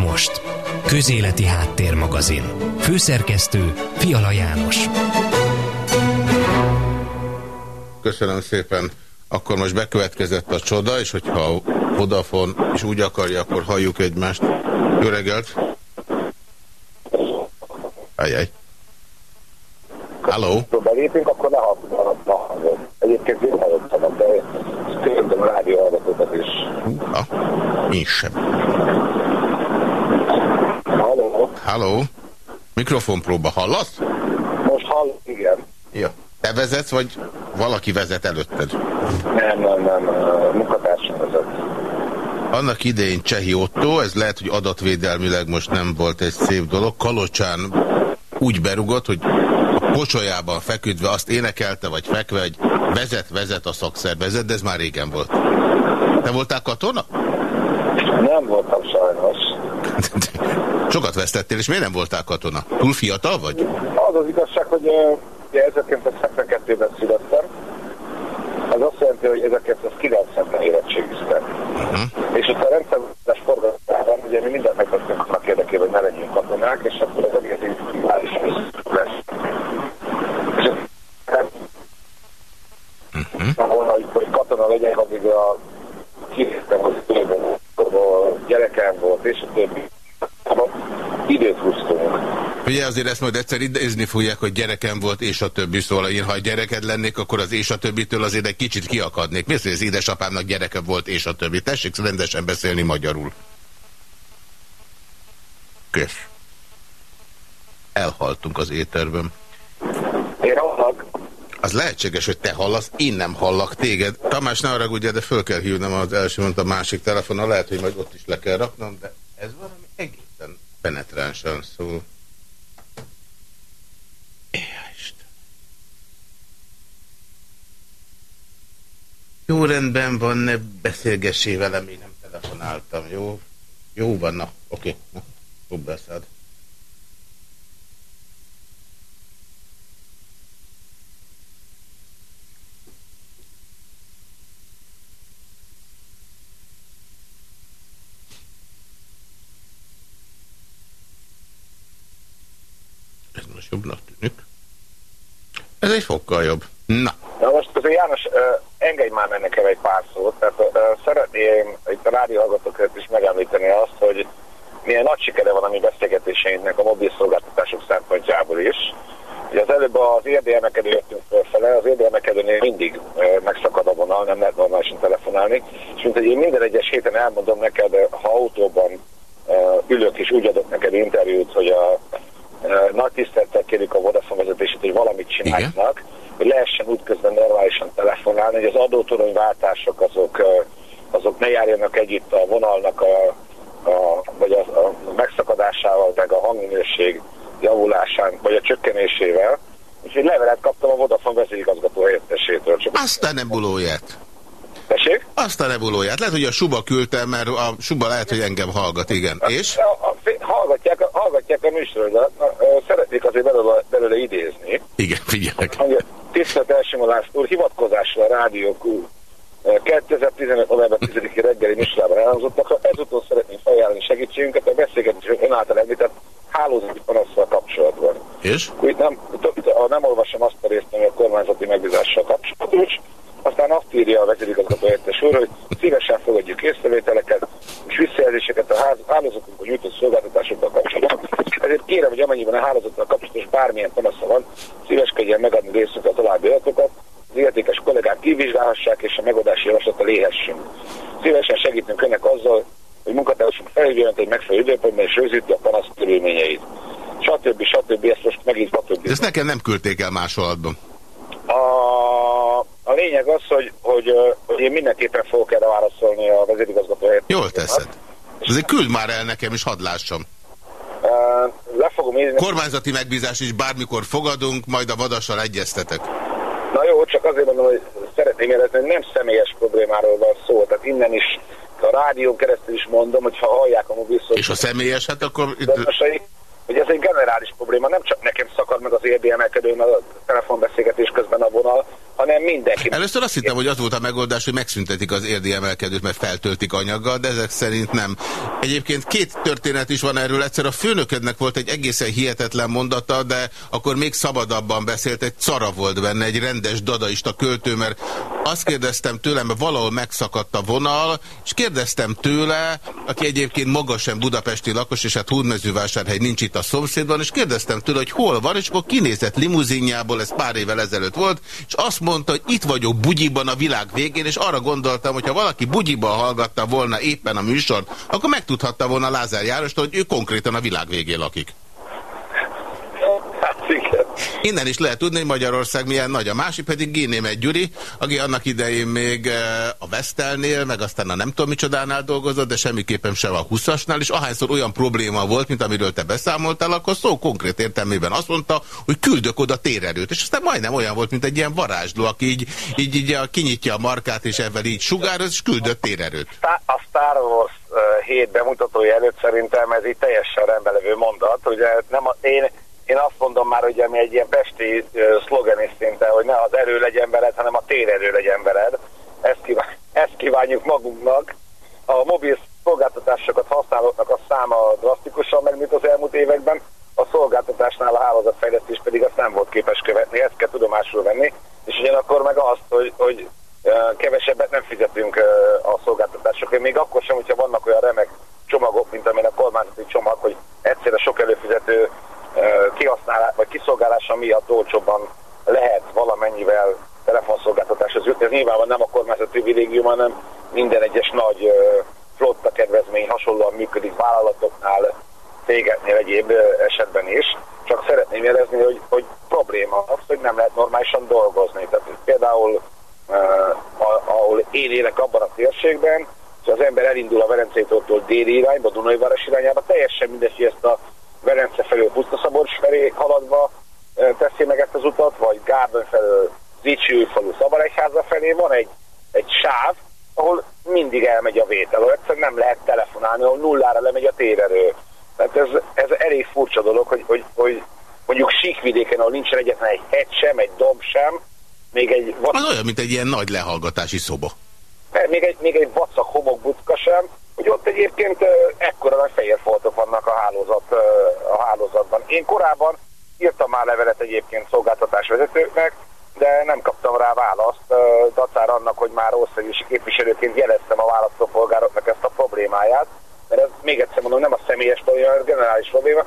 most. Közéleti Háttérmagazin. Főszerkesztő Fiala János. Köszönöm szépen. Akkor most bekövetkezett a csoda, és hogyha Vodafone is úgy akarja, akkor halljuk egymást. Jó reggelt! Ajaj. Halló? Belépünk, akkor ne hallgatom. Egyébként én hallottam, de kérdem a rádió hallgatókat is. Na, én sem. Halló? Halló? Mikrofonpróba hallasz? Most hall, igen. Ja. Te vezetsz, vagy valaki vezet előtted? Nem, nem, nem, munkatársam vezet. Annak idején Csehi Otto, ez lehet, hogy adatvédelmileg most nem volt egy szép dolog, Kalocsán úgy berugott, hogy a pocsolyában feküdve azt énekelte, vagy fekve, hogy vezet, vezet a szakszervezet, de ez már régen volt. Te voltál katona? Nem voltam sajnos. Sokat vesztettél, és miért nem voltál katona? Túl fiatal vagy? Az az igazság, hogy uh, 1972-ben születtem. Ez azt jelenti, hogy 1990-ben érettségiztem. Uh -huh. És ott a rendszerváltás forgatásában ugye mi mindent megtettünk annak érdekében, hogy ne legyünk katonák, és akkor az egész is lesz. És uh -huh. ahol, hogy katona legyek, addig a időben, a gyerekem volt, és a többi. Ugye azért ezt majd egyszer idézni fogják, hogy gyerekem volt, és a többi. Szóval én, ha gyereked lennék, akkor az és a többitől azért egy kicsit kiakadnék. Mi az, hogy az édesapámnak gyereke volt, és a többi? Tessék rendesen beszélni magyarul. Kösz. Elhaltunk az éterben. Én hallak. Az lehetséges, hogy te hallasz, én nem hallak téged. Tamás, ne haragudj, de föl kell hívnom az első, mondta a másik telefonnal. Lehet, hogy majd ott is le kell raknom, de ez valami egészen penetránsan szól. Jó rendben van, ne beszélgessé velem, én nem telefonáltam, jó? Jó van, na, oké, na, jobb beszéd. Ez most jobbnak tűnik. Ez egy fokkal jobb. Na. Na most azért János, uh, engedj már meg nekem egy pár szót, tehát uh, szeretném itt a rádióhallgatókat is megemlíteni azt, hogy milyen nagy sikere van a mi beszélgetéseinknek a mobil szolgáltatások szempontjából is. Ugye az előbb az érdemelkedő jöttünk fölfele, az érdemelkedőnél mindig megszakad a vonal, nem lehet normálisan telefonálni, és mint hogy én minden egyes héten elmondom neked, ha autóban ülök és úgy adok neked interjút, hogy a nagy tisztelettel kérjük a Vodafone vezetését, hogy valamit csinálnak, hogy lehessen útközben normálisan telefonálni, hogy az adótoronyváltások azok, azok ne járjanak együtt a vonalnak a, a, vagy a, a megszakadásával, meg a hangminőség javulásán, vagy a csökkenésével. Úgyhogy levelet kaptam a Vodafone vezérigazgató helyettesétől. Csak Aztán ne bulóját. Tessék? Azt a nebulóját. Lehet, hogy a Suba küldte, mert a Suba lehet, hogy engem hallgat, igen. És? A, a, hallgatják, hallgatják a műsor, de szeretnék azért belőle, belőle idézni. Igen, figyelek. Tisztelt Elsimolás úr, hivatkozásra a rádiók 2015. november 10-i reggeli műsorában elhangzottak, ha ezúttal szeretném feljelni segítségünket a beszélgetés ön által említett hálózati panaszsal kapcsolatban. És? Itt nem, nem olvasom azt a részt, ami a kormányzati megbízással kapcsolatos, aztán azt írja a vezérigazgató értes úr, hogy szívesen fogadjuk észrevételeket és visszajelzéseket a hálózatunkon nyújtott szolgáltatásokkal kapcsolatban. Ezért kérem, hogy amennyiben a hálózattal kapcsolatos bármilyen panasza van, szíveskedjen megadni részüket a további adatokat, az értékes kollégák kivizsgálhassák és a megoldási javaslata léhessünk. Szívesen segítünk önnek azzal, hogy munkatársunk felhívjon egy megfelelő időpontban és rögzíti a panasz körülményeit. Stb. stb. Ezt most megint stb. Ezt nekem nem küldték el másolatban. A, a lényeg az, hogy, hogy, hogy én mindenképpen fogok erre válaszolni a vezérigazgató Jól teszed. Azért küld már el nekem, és hadd lássam. Le fogom írni. Kormányzati megbízás is bármikor fogadunk, majd a vadassal egyeztetek. Na jó, csak azért mondom, hogy szeretném jelezni, hogy nem személyes problémáról van szó. Tehát innen is, a rádión keresztül is mondom, hogy ha hallják a mobilszót... És a személyes, hát akkor... Itt hogy ez egy generális probléma, nem csak nekem szakad meg az érdi emelkedőn a telefonbeszélgetés közben a vonal, hanem mindenki. Először azt hittem, hogy az volt a megoldás, hogy megszüntetik az érdi emelkedőt, mert feltöltik anyaggal, de ezek szerint nem. Egyébként két történet is van erről. Egyszer a főnöködnek volt egy egészen hihetetlen mondata, de akkor még szabadabban beszélt, egy cara volt benne, egy rendes dadaista költő, mert azt kérdeztem tőlem, mert valahol megszakadt a vonal, és kérdeztem tőle, aki egyébként maga sem budapesti lakos, és hát Húrmezővásárhely nincs itt a szomszédban, és kérdeztem tőle, hogy hol van, és akkor kinézett limuzinjából, ez pár évvel ezelőtt volt, és azt mondta, hogy itt vagyok bugyiban a világ végén, és arra gondoltam, hogy ha valaki bugyiban hallgatta volna éppen a műsort, akkor megtudhatta volna Lázár Járostól, hogy ő konkrétan a világ végén lakik. Innen is lehet tudni, hogy Magyarország milyen nagy. A másik pedig Génémet Gyuri, aki annak idején még eh, a Vestelnél, meg aztán a nem tudom micsodánál dolgozott, de semmiképpen sem a 20-asnál, és ahányszor olyan probléma volt, mint amiről te beszámoltál, akkor szó konkrét értelmében azt mondta, hogy küldök oda térerőt. És aztán majdnem olyan volt, mint egy ilyen varázsló, aki így, így, így kinyitja a markát, és ebben így sugároz, és küldött térerőt. A Star Wars 7 eh, bemutatója előtt szerintem ez így teljesen rendben mondat. Ugye nem a, én én azt mondom már, hogy mi egy ilyen pesti szlogen is szinte, hogy ne az erő legyen veled, hanem a térerő legyen veled. Ezt, kíván, ezt kívánjuk magunknak. A mobil szolgáltatásokat használóknak a száma drasztikusan meg, mint az elmúlt években. A szolgáltatásnál a hálózatfejlesztés pedig azt nem volt képes követni, ezt kell tudomásul venni, és ugyanakkor meg azt, hogy, hogy kevesebbet nem fizetünk a szolgáltatásokért, még akkor sem, hogyha vannak olyan remek csomagok, mint amilyen a kormányzati csomag, hogy egyszerre sok előfizető kihasználás vagy kiszolgálása miatt olcsóbban lehet valamennyivel telefonszolgáltatáshoz jutni. Ez nyilvánvalóan nem a kormányzat privilégium, hanem minden egyes nagy flotta kedvezmény hasonlóan működik vállalatoknál, cégeknél egyéb esetben is. Csak szeretném jelezni, hogy, hogy probléma az, hogy nem lehet normálisan dolgozni. Tehát például ahol én élek abban a térségben, az ember elindul a Verencei tótól déli irányba, Dunai város irányába, teljesen mindegy, hogy ezt a Velence felől Pusztaszabocs felé haladva teszi meg ezt az utat, vagy Gárdon felől Zicsi falu Szabadegyháza felé van egy, egy sáv, ahol mindig elmegy a vétel, ahol egyszerűen nem lehet telefonálni, ahol nullára lemegy a térerő. Tehát ez, ez elég furcsa dolog, hogy, hogy, hogy mondjuk síkvidéken, ahol nincsen egyetlen egy hegy sem, egy domb sem, még egy... Az olyan, mint egy ilyen nagy lehallgatási szoba. Még egy, még egy vacak homokbucka sem, hogy ott egyébként ekkora nagy fehér foltok vannak a, hálózat, a hálózatban. Én korábban írtam már levelet egyébként szolgáltatásvezetőknek, de nem kaptam rá választ, dacára annak, hogy már országgyűlési képviselőként jeleztem a választópolgároknak ezt a problémáját, mert ez még egyszer mondom, nem a személyes probléma, ez generális probléma,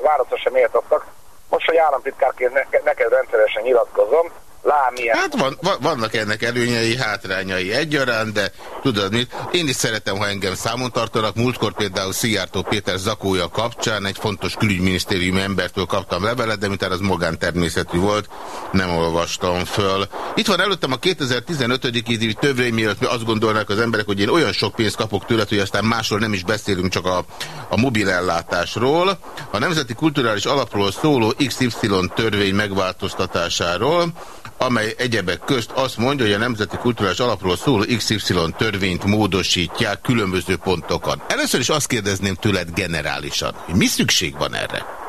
válaszra sem értettek. Most, hogy államtitkárként neked rendszeresen nyilatkozom, lámilyen. Hát van, van, vannak ennek előnyei, hátrányai egyaránt, de tudod mit, én is szeretem, ha engem számon tartanak. Múltkor például Szijjártó Péter zakója kapcsán egy fontos külügyminisztériumi embertől kaptam levelet, de mintán az magántermészetű volt, nem olvastam föl. Itt van előttem a 2015. évi törvény, miatt azt gondolnak az emberek, hogy én olyan sok pénzt kapok tőle, hogy aztán másról nem is beszélünk, csak a, a mobilellátásról. A Nemzeti Kulturális Alapról szóló XY törvény megváltoztatásáról amely egyebek közt azt mondja, hogy a Nemzeti Kulturális Alapról szóló XY törvényt módosítják különböző pontokon. Először is azt kérdezném tőled generálisan, hogy mi szükség van erre?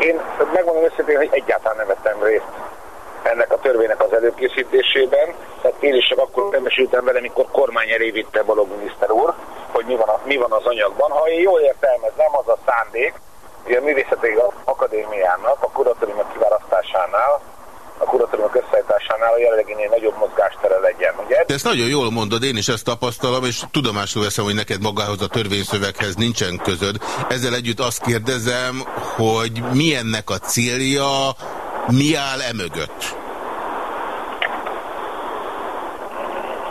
én megmondom őszintén, hogy egyáltalán nem vettem részt ennek a törvénynek az előkészítésében. Tehát én is csak akkor nemesültem vele, mikor kormány elé vitte Balog miniszter úr, hogy mi van, a, mi van az anyagban. Ha én jól értelmezem, az a szándék, Ugye a Művészeti Akadémiának a kuratóriumok kiválasztásánál a kuratóriumok összeállításánál a jelenleginél nagyobb mozgástere legyen. Ugye? De ezt nagyon jól mondod, én is ezt tapasztalom, és tudomásul veszem, hogy neked magához a törvényszöveghez nincsen közöd. Ezzel együtt azt kérdezem, hogy mi ennek a célja, mi áll e mögött?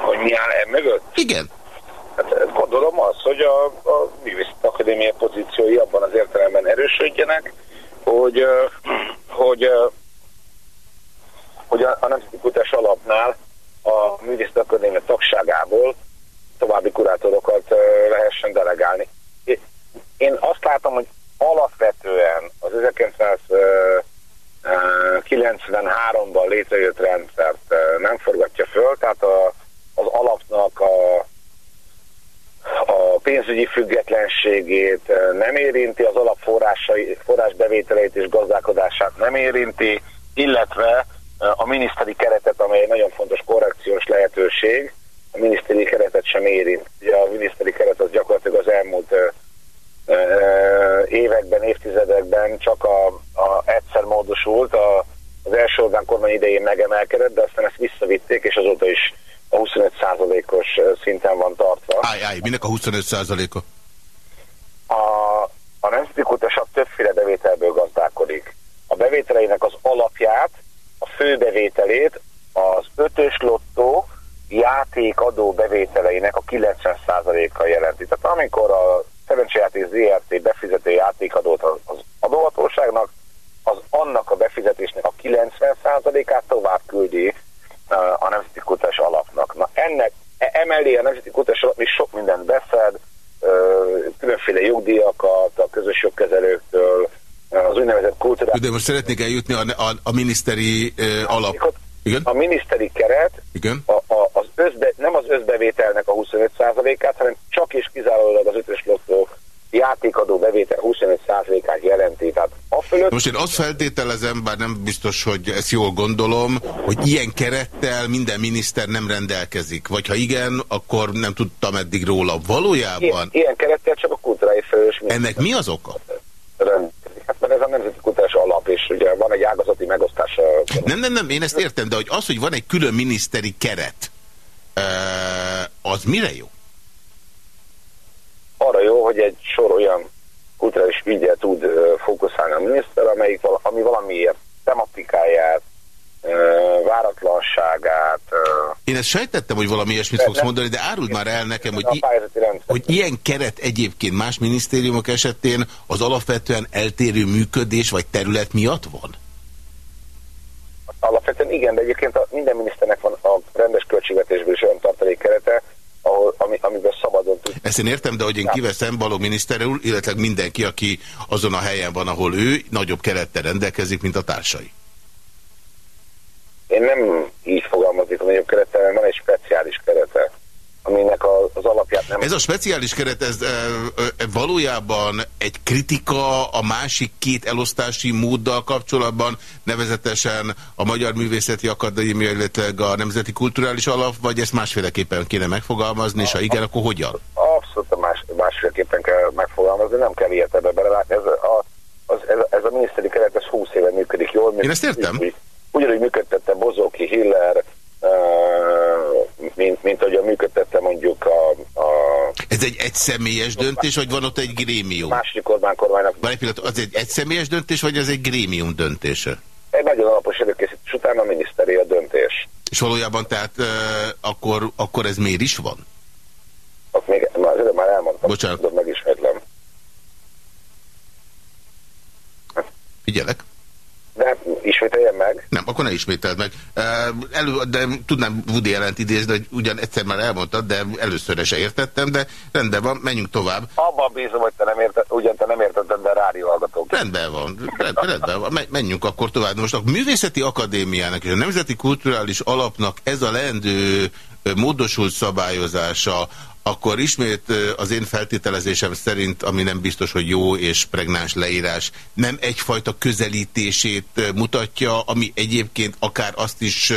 Hogy mi áll e mögött? Igen. Hát gondolom az, hogy a, a Művészeti Akadémia pozíciói abban az értelemben erősödjenek, hogy, hogy, hogy a, a Nemzeti Kutás Alapnál a Művészeti Akadémia tagságából további kurátorokat lehessen delegálni. Én azt látom, hogy alapvetően az 1993-ban létrejött rendszert nem forgatja föl, tehát a, az alapnak a a pénzügyi függetlenségét eh, nem érinti, az alap forrásbevételeit és gazdálkodását nem érinti, illetve a miniszteri keretet, amely egy nagyon fontos korrekciós lehetőség, a miniszteri keretet sem érint. Ugye a miniszteri keret az gyakorlatilag az elmúlt ö, években, évtizedekben csak a, a egyszer módosult, a, az első Orbán kormány idején megemelkedett, de aztán ezt visszavitték, és azóta is a 25%-os szinten van tartva. Állj, állj, minek a 25%-a? A, a Nemzeti Kutaság többféle bevételből gazdálkodik. A bevételeinek az alapját, a fő bevételét az ötös lottó játékadó bevételeinek a 90%-a jelenti. Tehát amikor a szerencsejáték ZRT befizeti játékadót az adóhatóságnak, az annak a befizetésnek a 90%-át tovább küldi a Nemzeti Kutatás Alapnak. Na ennek, e, emellé a Nemzeti Kutatás Alap is sok mindent beszed, különféle jogdíjakat a közös jogkezelőktől, az úgynevezett kulturális... De most szeretnék eljutni a, a, a miniszteri uh, alap... Igen? A miniszteri keret Igen? A, a, az összbe, nem az összbevételnek a 25%-át, hanem csak és kizárólag az ötös lottó játékadó bevétel 25%-át jelenti. Tehát a fölött... Most én azt feltételezem, bár nem biztos, hogy ezt jól gondolom, hogy ilyen kerettel minden miniszter nem rendelkezik. Vagy ha igen, akkor nem tudtam eddig róla. Valójában... Ilyen, ilyen kerettel csak a kultúrai felelős Ennek mi az oka? Hát mert ez a nemzeti kutatás alap, és ugye van egy ágazati megosztás. Nem, nem, nem, én ezt értem, de hogy az, hogy van egy külön miniszteri keret, az mire jó? Hogy egy sor olyan kulturális ügyet tud fókuszálni a miniszter, amelyik, ami valamiért tematikáját, váratlanságát. Én ezt sejtettem, hogy valami ilyesmit fogsz mondani, de áruld már el nekem, hogy, hogy ilyen keret egyébként más minisztériumok esetén az alapvetően eltérő működés vagy terület miatt van? Alapvetően igen, de egyébként a, minden miniszternek van a rendes költségvetésből is olyan tartalék kerete, ahol, ami, amiben szabadon tud. Ezt én értem, de hogy én kiveszem Balog miniszter úr, illetve mindenki, aki azon a helyen van, ahol ő, nagyobb kerettel rendelkezik, mint a társai. Én nem így fogalmazik a nagyobb kerettel, mert van egy speciális kerete aminek az alapját nem... Ez a speciális keret, ez e, e, valójában egy kritika a másik két elosztási móddal kapcsolatban, nevezetesen a Magyar Művészeti Akadémia, illetve a Nemzeti Kulturális Alap, vagy ezt másféleképpen kéne megfogalmazni, és ha igen, akkor hogyan? Abszolút más, másféleképpen kell megfogalmazni, nem kell ilyet ebbe belelátni. Ez a, az, ez, ez a miniszteri keret, ez 20 éve működik jól. Én ezt értem. Úgy, ugyanúgy működtette Bozóki, Hiller, mint, mint ahogy működtette mondjuk a, a... Ez egy egyszemélyes döntés, vagy van ott egy grémium? Második Orbán kormánynak... Van egy pillanat, az egy egyszemélyes döntés, vagy ez egy grémium döntése? Egy nagyon alapos előkészítés után a miniszteri a döntés. És valójában tehát uh, akkor, akkor ez miért is van? Azt még, már, már elmondtam. Bocsánat. Tudom, megismétlem. Figyelek. De ismételjen meg. Nem, akkor ne ismételd meg. Elő, de tudnám Woody jelent idézni, hogy ugyan egyszer már elmondtad, de először se értettem, de rendben van, menjünk tovább. Abban bízom, hogy te nem érted, ugyan te nem értetted, de rádióhallgatók. Rendben van, rendben van, menjünk akkor tovább. Most a Művészeti Akadémiának és a Nemzeti Kulturális Alapnak ez a leendő módosult szabályozása, akkor ismét az én feltételezésem szerint, ami nem biztos, hogy jó és pregnáns leírás, nem egyfajta közelítését mutatja, ami egyébként akár azt is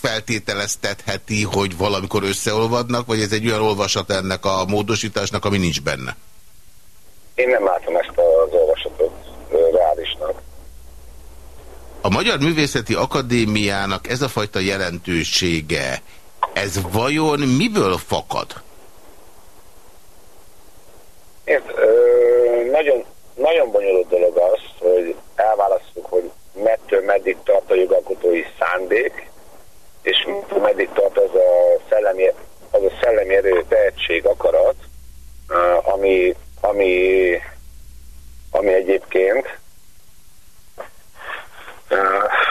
feltételeztetheti, hogy valamikor összeolvadnak, vagy ez egy olyan olvasat ennek a módosításnak, ami nincs benne? Én nem látom ezt az olvasatot reálisnak. A Magyar Művészeti Akadémiának ez a fajta jelentősége, ez vajon miből fakad? Ért, ö, nagyon, nagyon bonyolult dolog az, hogy elválasztjuk, hogy mettől meddig tart a jogalkotói szándék, és meddig tart az a szellemi, az a szellemi erő, tehetség, akarat, ami, ami, ami egyébként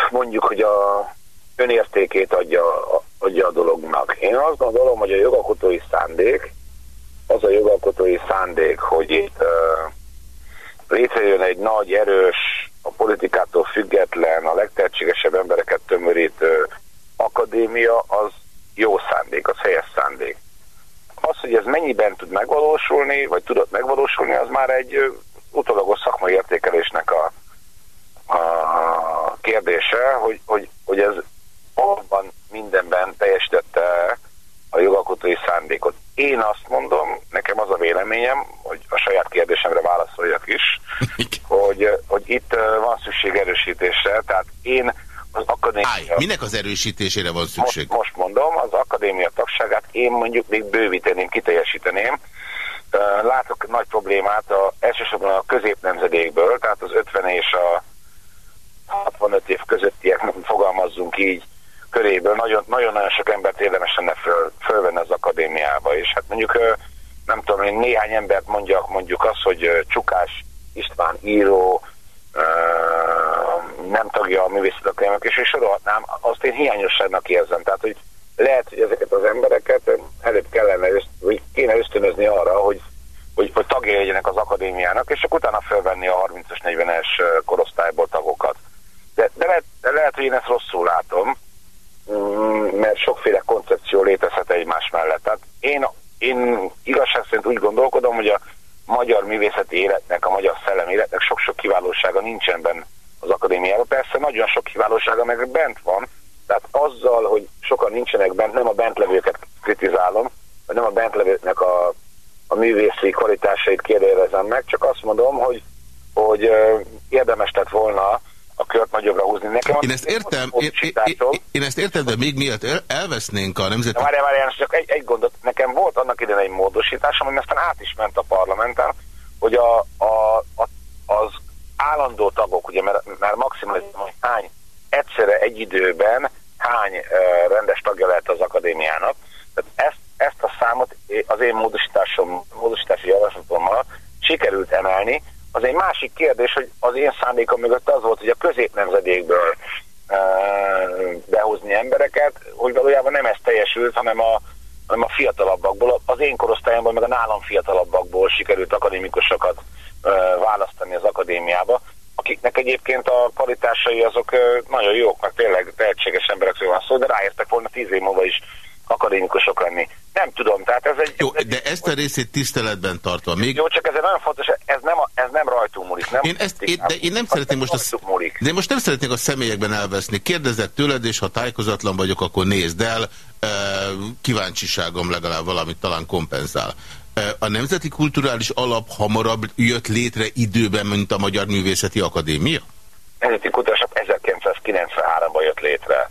mondjuk, hogy a önértékét adja adja a dolognak. Én azt gondolom, hogy a jogalkotói szándék, az a jogalkotói szándék, hogy itt uh, létrejön egy nagy, erős, a politikától független, a legtehetségesebb embereket tömörítő akadémia, az jó szándék, az helyes szándék. Az, hogy ez mennyiben tud megvalósulni, vagy tudott megvalósulni, az már egy utolagos szakmai értékelésnek a, a kérdése. hogy, hogy, hogy ez abban mindenben teljesítette a jogalkotói szándékot. Én azt mondom, nekem az a véleményem, hogy a saját kérdésemre válaszoljak is, hogy, hogy itt van szükség erősítésre, tehát én az akadémia... Állj, minek az erősítésére van szükség? Most, most mondom, az akadémia tagságát én mondjuk még bővíteném, kiteljesíteném. Látok nagy problémát a, elsősorban a középnemzedékből, tehát az 50 és a 65 év közöttiek, fogalmazzunk így, köréből nagyon-nagyon sok embert érdemes lenne föl, fölvenni az akadémiába, és hát mondjuk nem tudom, én néhány embert mondjak, mondjuk azt, hogy Csukás István író, nem tagja a művészetakadémiának, és, és sorolhatnám, azt én hiányosságnak érzem. Tehát, hogy lehet, hogy ezeket az embereket előbb kellene, vagy kéne ösztönözni arra, hogy, hogy, hogy tagja legyenek az akadémiának, és akkor utána felvenni a 30-as, 40-es korosztályból tagokat. De, de, lehet, de lehet, hogy én ezt rosszul látom, mert sokféle koncepció létezhet egymás mellett. Tehát én, én igazság szerint úgy gondolkodom, hogy a magyar művészeti életnek, a magyar szellem életnek sok-sok kiválósága nincsen benne az akadémiában. Persze nagyon sok kiválósága meg bent van, tehát azzal, hogy sokan nincsenek bent, nem a bentlevőket kritizálom, vagy nem a bentlevőknek a, a művészi kvalitásait kérdezem meg, csak azt mondom, hogy, hogy érdemes lett volna a kört nagyobbra húzni. Nekem én ezt értem, én, én, én ezt értem, de még miatt elvesznénk a nemzeti... Várjál, várjál, csak egy, egy gondot. Nekem volt annak idején egy módosítás, ami aztán át is ment a parlamenten, hogy a, a, a, az állandó tagok, ugye, mert, mert maximalizálom, hogy hány egyszerre egy időben hány uh, rendes tagja lehet az akadémiának. Tehát ezt, ezt a számot az én módosításom, módosítási javaslatommal sikerült emelni, az egy másik kérdés, hogy az én szándékom mögött az volt, hogy a középnemzedékből e, behozni embereket, hogy valójában nem ez teljesült, hanem a, hanem a fiatalabbakból, az én korosztályomból, meg a nálam fiatalabbakból sikerült akadémikusokat e, választani az akadémiába, akiknek egyébként a kvalitásai azok e, nagyon jók, meg tényleg tehetséges emberekről van szó, de ráértek volna tíz év múlva is akadémikusok lenni. Nem tudom, tehát ez egy... Jó, ez de egy, ezt a részét tiszteletben tartva még... Jó, csak nagyon fontos, ez nem, a, ez nem rajtunk múlik. Nem én, ezt, én, de én nem szeretném most a, de most nem szeretnék a személyekben elveszni. Kérdezett tőled, és ha tájékozatlan vagyok, akkor nézd el. Kíváncsiságom legalább valamit talán kompenzál. A Nemzeti Kulturális Alap hamarabb jött létre időben, mint a Magyar Művészeti Akadémia? Nemzeti Kulturális Alap 1993-ban jött létre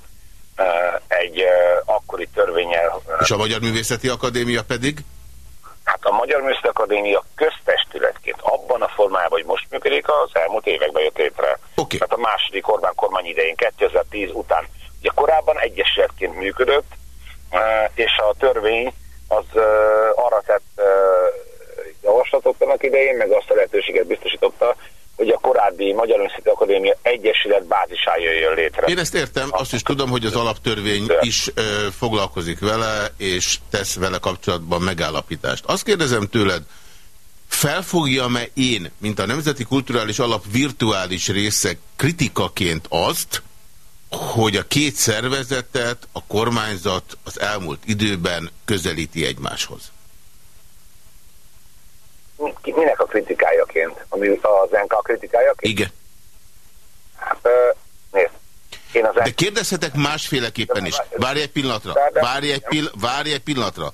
egy akkori törvényel. És a Magyar Művészeti Akadémia pedig? Hát a Magyar Művészeti Akadémia köztestületként abban a formában, hogy most működik, az elmúlt években jött létre. Okay. Tehát a második Orbán kormány idején, 2010 után. Ugye korábban egyesületként működött, és a törvény az arra tett javaslatot annak idején, meg azt a lehetőséget biztosította, hogy a korábbi Magyar Művészeti Akadémia Egyesület bázisán jöjjön létre. Én ezt értem, azt is tudom, hogy az alaptörvény is ö, foglalkozik vele, és tesz vele kapcsolatban megállapítást. Azt kérdezem tőled, felfogjam-e én, mint a Nemzeti Kulturális Alap virtuális része kritikaként azt, hogy a két szervezetet a kormányzat az elmúlt időben közelíti egymáshoz? Minek a kritikájaként? Ami az NK kritikájaként? Igen. Hát, nézd. Én az De kérdezhetek másféleképpen is. Várj egy pillanatra. Várj egy, pill várj egy pillanatra.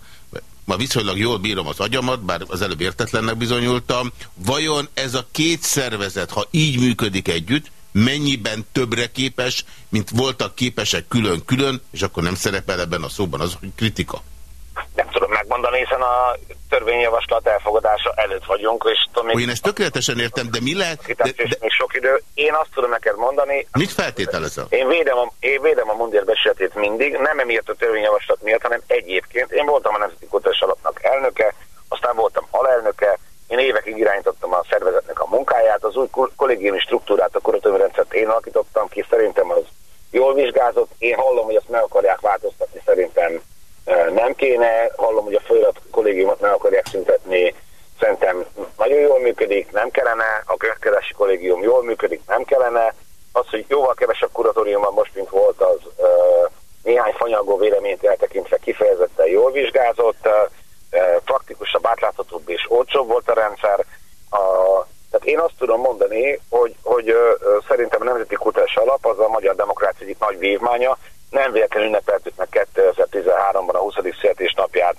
Ma viszonylag jól bírom az agyamat, bár az előbb értetlennek bizonyultam. Vajon ez a két szervezet, ha így működik együtt, mennyiben többre képes, mint voltak képesek külön-külön, és akkor nem szerepel ebben a szóban az, hogy kritika? Nem megmondani, hiszen a törvényjavaslat elfogadása előtt vagyunk. És tudom, én ezt tökéletesen értem, de mi lehet... De, de... Még sok idő. Én azt tudom neked mondani... Mit feltételezel? Én védem a, én védem a mundér besetét mindig, nem emiatt a törvényjavaslat miatt, hanem egyébként. Én voltam a Nemzeti Kultúrás Alapnak elnöke, aztán voltam alelnöke, én évekig irányítottam a szervezetnek a munkáját, az új kollégiumi struktúrát, a kuratóriumrendszert én alakítottam ki, szerintem az jól vizsgázott. Én hallom, hogy azt meg akarják változtatni, szerintem nem kéne, hallom, hogy a főirat kollégiumot meg akarják szüntetni, szerintem nagyon jól működik, nem kellene, a könyvkereső kollégium jól működik, nem kellene, az, hogy jóval kevesebb kuratóriumban most, mint volt, az néhány fanyagó véleményt eltekintve kifejezetten jól vizsgázott, praktikusabb, átláthatóbb és olcsóbb volt a rendszer. Uh, tehát én azt tudom mondani, hogy, hogy uh, szerintem a Nemzeti Kutás Alap az a magyar demokrácia nem véletlenül ünnepeltük meg 2013-ban a 20. születésnapját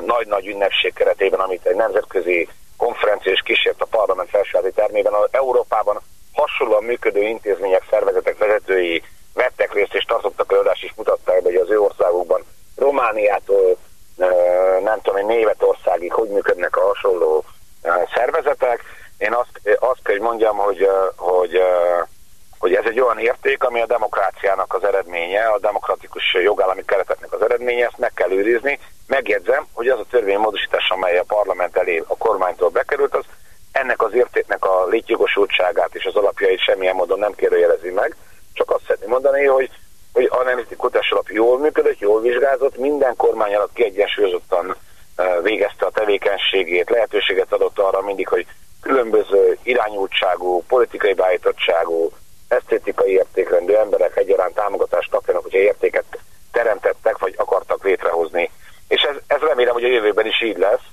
nagy-nagy ünnepség keretében, amit egy nemzetközi konferencia is kísért a parlament felsőházi termében. A Európában hasonlóan működő intézmények, szervezetek vezetői vettek részt és tartottak előadást is mutatták hogy az ő országukban Romániától nem tudom, Németországig hogy működnek a hasonló szervezetek. Én azt, azt kell, hogy mondjam, hogy, hogy, hogy ez egy olyan érték, ami a demokráciának az eredménye, a demokratikus jogállami kereteknek az eredménye, ezt meg kell őrizni. Megjegyzem, hogy az a törvénymódosítás, amely a parlament elé a kormánytól bekerült, az ennek az értéknek a létjogosultságát és az alapjait semmilyen módon nem kérdőjelezi meg, csak azt szeretném mondani, hogy, hogy a Nemzeti Kutatás Alap jól működött, jól vizsgázott, minden kormány alatt kiegyensúlyozottan végezte a tevékenységét, lehetőséget adott arra mindig, hogy különböző irányultságú, politikai beállítottságú, esztétikai értékrendű emberek egyaránt támogatást kapjanak, hogyha értéket teremtettek, vagy akartak létrehozni. És ez, ez remélem, hogy a jövőben is így lesz.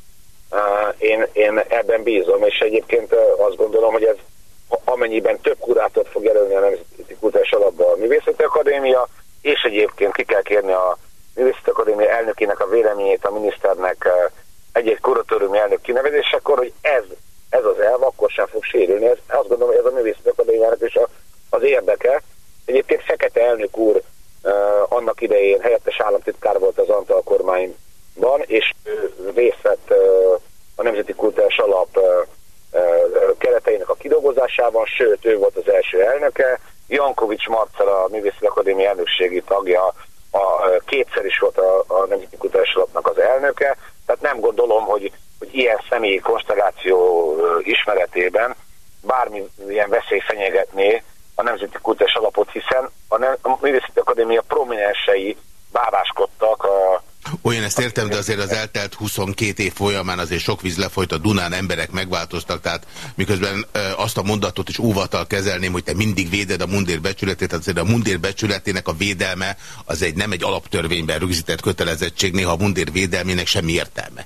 Én, én ebben bízom, és egyébként azt gondolom, hogy ez amennyiben több kurátort fog jelölni a Nemzeti Kultúrás Alapba a Művészeti Akadémia, és egyébként ki kell kérni a Művészeti Akadémia elnökének a véleményét a miniszternek egy-egy kuratóriumi elnök kinevezésekor, hogy ez, ez az elv akkor sem fog sérülni. Ez, azt gondolom, hogy ez a Művészeti Akadémiának is a, az érdeke. Egyébként Fekete elnök úr uh, annak idején helyettes államtitkár volt az Antal kormányban, és részt vett uh, a Nemzeti Kultúrás Alap uh, kereteinek a kidolgozásában, sőt, ő volt az első elnöke, Jankovics Marcel, a Művészeti Akadémia elnökségi tagja, a, kétszer is volt a, a Nemzeti Kutatás Alapnak az elnöke, tehát nem gondolom, hogy, hogy ilyen személyi konstelláció ismeretében bármilyen veszély fenyegetné a Nemzeti Kutatás Alapot, hiszen a, Nem a Művészeti Akadémia prominensei báváskodtak a olyan ezt értem, de azért az eltelt 22 év folyamán azért sok víz lefolyt a Dunán, emberek megváltoztak, tehát miközben azt a mondatot is óvatal kezelném, hogy te mindig véded a mundér becsületét, azért a mundér becsületének a védelme az egy nem egy alaptörvényben rögzített kötelezettség, néha a mundér védelmének semmi értelme.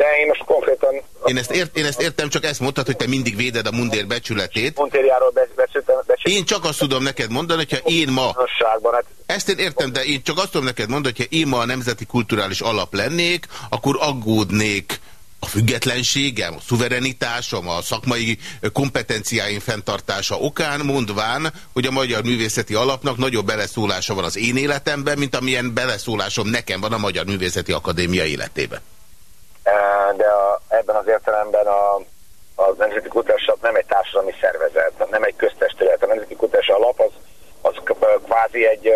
De én most konkrétan... Én ezt, ért, én ezt értem, csak ezt mondtad, hogy te mindig véded a mundér becsületét. Mundérjáról beszéltem. Én csak azt tudom neked mondani, hogyha én ma... Ezt én értem, de én csak azt tudom neked mondani, hogyha én ma a Nemzeti Kulturális Alap lennék, akkor aggódnék a függetlenségem, a szuverenitásom, a szakmai kompetenciáim fenntartása okán, mondván, hogy a Magyar Művészeti Alapnak nagyobb beleszólása van az én életemben, mint amilyen beleszólásom nekem van a Magyar Művészeti Akadémia életében de a, ebben az értelemben a, a Nemzeti Kutatás nem egy társadalmi szervezet, nem egy köztestület. A Nemzeti Kutatás Alap az, az kvázi egy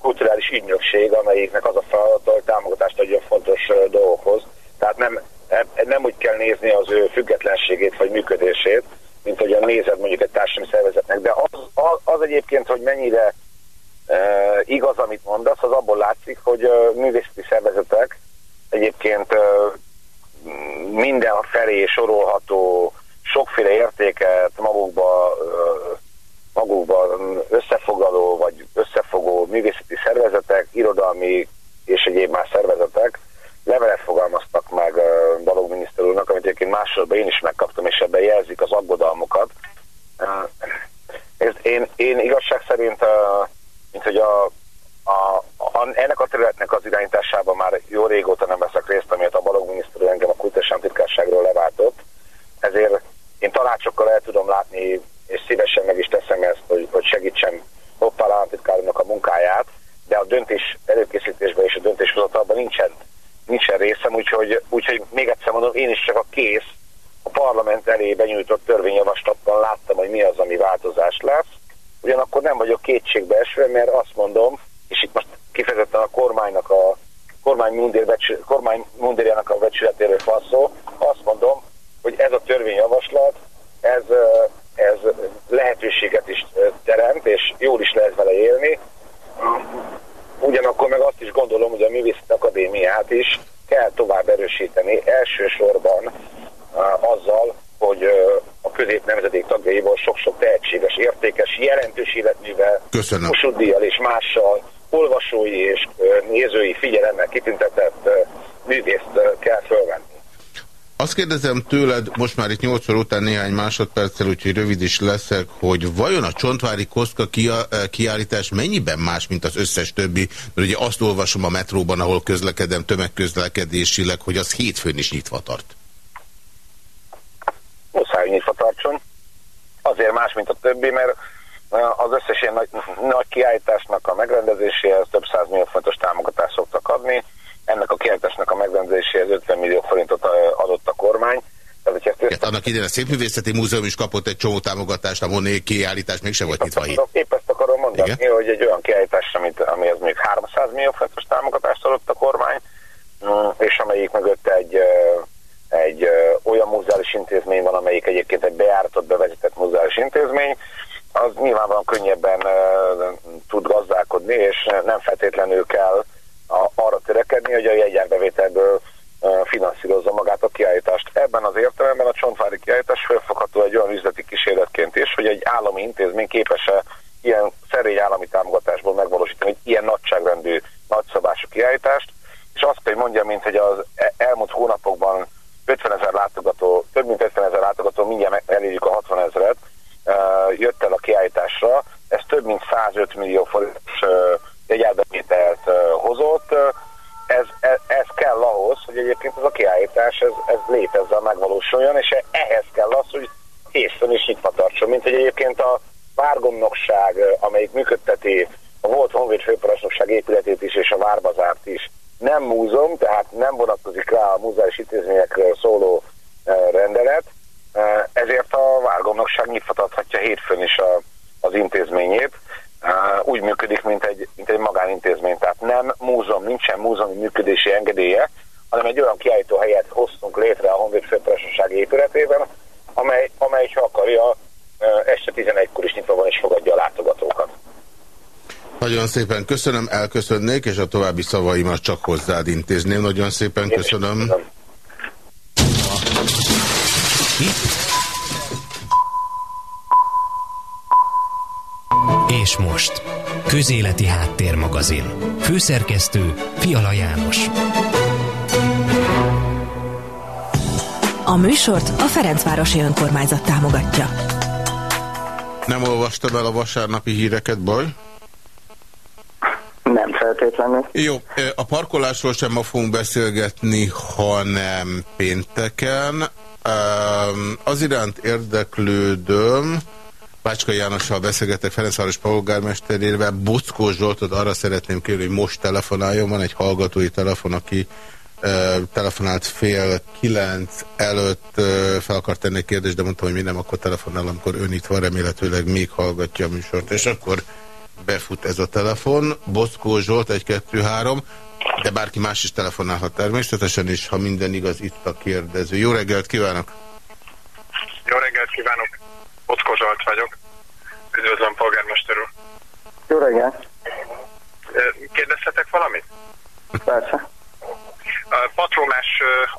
kulturális ügynökség, amelyiknek az a feladata, hogy támogatást adjon fontos dolgokhoz. Tehát nem, e, nem úgy kell nézni az ő függetlenségét vagy működését, mint hogy a nézed mondjuk egy társadalmi szervezetnek. De az, az, az egyébként, hogy mennyire e, igaz, amit mondasz, az abból látszik, hogy e, művészeti szervezetek egyébként minden felé sorolható sokféle értéket magukba, magukba összefoglaló vagy összefogó művészeti szervezetek, irodalmi és egyéb más szervezetek levelet fogalmaztak meg Balogh miniszter úrnak, amit egyébként másodban én is megkaptam, és ebben jelzik az aggodalmukat. Én, én igazság szerint, mint hogy a a, a, ennek a területnek az irányításában már jó régóta nem veszek részt, amiért a Balogh miniszter engem a kultúrás titkárságról leváltott. Ezért én tanácsokkal el tudom látni, és szívesen meg is teszem ezt, hogy, hogy segítsem Hoppál államtitkárnak a munkáját, de a döntés előkészítésben és a döntéshozatalban nincsen, nincsen részem, úgyhogy, úgyhogy még egyszer mondom, én is csak a kész, a parlament elé benyújtott törvényjavaslatban láttam, hogy mi az, ami változás lesz. Ugyanakkor nem vagyok kétségbe esve, mert azt mondom, és itt most kifejezetten a kormánynak a kormány, mundir kormány mundérjának a becsületéről van szó, azt mondom, hogy ez a törvényjavaslat, ez, ez lehetőséget is teremt, és jól is lehet vele élni. Ugyanakkor meg azt is gondolom, hogy a Művészet Akadémiát is kell tovább erősíteni, elsősorban azzal, hogy a középnemzedék tagjaiból sok-sok tehetséges, értékes, jelentős életművel, Kossuth és mással olvasói és nézői figyelemmel kitüntetett művészt kell fölvenni. Azt kérdezem tőled, most már itt 8 óra után néhány másodperccel, úgyhogy rövid is leszek, hogy vajon a Csontvári Koszka kiállítás mennyiben más, mint az összes többi? Mert ugye azt olvasom a metróban, ahol közlekedem tömegközlekedésileg, hogy az hétfőn is nyitva tart. Muszáj nyitva tartson. Azért más, mint a többi, mert az összes ilyen nagy, nagy kiállításnak a megrendezéséhez több millió fontos támogatást szoktak adni. Ennek a kiállításnak a megrendezéséhez 50 millió forintot adott a kormány. Tehát, ezt ezt annak idején a Szépművészeti Múzeum is kapott egy csomó támogatást, a Moné kiállítás mégsem volt nyitva hét. Épp ezt akarom mondani, Igen? hogy egy olyan kiállítás, amit, ami az még 300 millió fontos támogatást adott a kormány, mm, és amelyik mögött egy, egy olyan múzeális intézmény van, amelyik egyébként egy bejáratott, bevezetett múzeális intézmény, az nyilvánvalóan könnyebben tud gazdálkodni, és nem feltétlenül kell a, arra törekedni, hogy a jegyárbevételből finanszírozza magát a kiállítást. Ebben az értelemben a csontvári kiállítás felfogható egy olyan üzleti kísérletként is, hogy egy állami intézmény képes-e ilyen szerény állami támogatásból megvalósítani egy ilyen nagyságrendű, nagyszabású kiállítást, és azt kell, hogy mondjam, mint hogy az e-, elmúlt hónapokban 50 ezer látogató, több mint 50 ezer látogató, mindjárt elérjük a 60 ezeret, jött el a kiállításra, ez több mint 105 millió forintos jegyárbevételt hozott. Ez, ez, ez kell ahhoz, hogy egyébként ez a kiállítás ez, ez létezzen, megvalósuljon, és ehhez kell az, hogy hétfőn is nyitva tartson, mint hogy egyébként a várgomnokság, amelyik működteti a volt honvéd főparancsnokság épületét is és a várbazárt is, nem múzeum, tehát nem vonatkozik rá a múzeális intézményekről szóló rendelet, ezért a várgondnokság nyitvatathatja hétfőn is a, az intézményét. Úgy működik, mint egy, mint egy magánintézmény. Tehát nem múzeum, nincsen múzeumi működési engedélye, hanem egy olyan kiállító helyet hoztunk létre a Honvéd Főtársaság épületében, amely, amely ha akarja, este 11-kor is nyitva van és fogadja a látogatókat. Nagyon szépen köszönöm, elköszönnék, és a további szavaimat csak hozzád intézném. Nagyon szépen köszönöm. És most, Közéleti Háttérmagazin. Főszerkesztő Fiala János. A műsort a Ferencvárosi Önkormányzat támogatja. Nem olvastam el a vasárnapi híreket, baj? Feltétlenül. Jó, a parkolásról sem ma fogunk beszélgetni, hanem pénteken. Az iránt érdeklődöm, Bácska Jánossal beszélgetek Ferencváros polgármesterével, Bockó Zsoltot arra szeretném kérni, hogy most telefonáljon, van egy hallgatói telefon, aki telefonált fél kilenc előtt fel akart tenni kérdést, de mondtam, hogy mi nem, akkor telefonál, amikor ön itt van, remélhetőleg még hallgatja a műsort, és akkor befut ez a telefon. Bockó Zsolt, 1-2-3, de bárki más is telefonálhat természetesen, és ha minden igaz, itt a kérdező. Jó reggelt kívánok! Jó reggelt kívánok! Bockó Zsolt vagyok. Üdvözlöm, polgármester úr! Jó reggelt! Kérdezhetek valamit? Persze. Patronás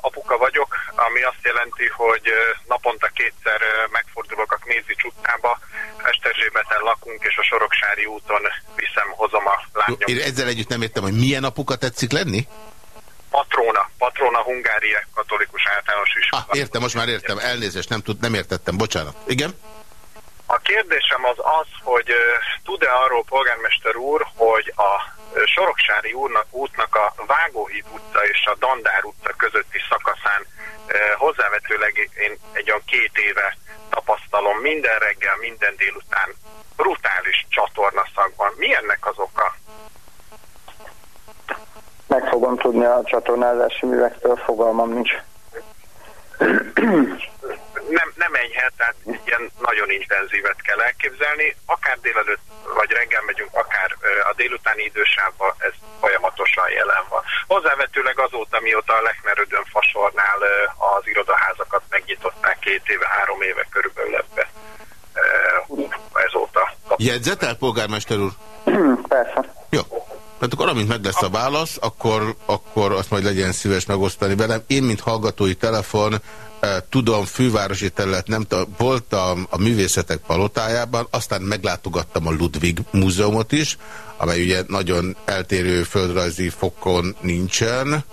apuka vagyok, ami azt jelenti, hogy naponta kétszer megfordulok a Knézi utcába, Esterzsébeten lakunk, és a Soroksári úton viszem, hozom a lányom. Én ezzel együtt nem értem, hogy milyen apuka tetszik lenni? Patrona, Patrona Hungária katolikus általános iskola. Ah, értem, most már értem, elnézést, nem, tud, nem értettem, bocsánat. Igen? A kérdésem az az, hogy tud-e arról polgármester úr, hogy a Soroksári úrnak, útnak a Vágóhíd utca és a Dandár utca közötti szakaszán hozzávetőleg én egy olyan két éve tapasztalom minden reggel, minden délután brutális csatornaszakban. Mi ennek az oka? Meg fogom tudni a csatornázási művektől, fogalmam nincs ilyen nagyon intenzívet kell elképzelni. Akár délelőtt vagy reggel megyünk, akár a délutáni idősávban ez folyamatosan jelen van. Hozzávetőleg azóta, mióta a Lechnerödön fasornál az irodaházakat megnyitották két éve, három éve körülbelül ebbe. Ezóta. Jegyzetel, polgármester úr? Persze. Jó. Tehát akkor amint meg lesz a válasz, akkor, akkor azt majd legyen szíves megosztani velem. Én, mint hallgatói telefon, tudom, fővárosi terület, nem voltam a művészetek palotájában, aztán meglátogattam a Ludwig múzeumot is, amely ugye nagyon eltérő földrajzi fokon nincsen.